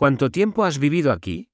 ¿Cuánto tiempo has vivido aquí?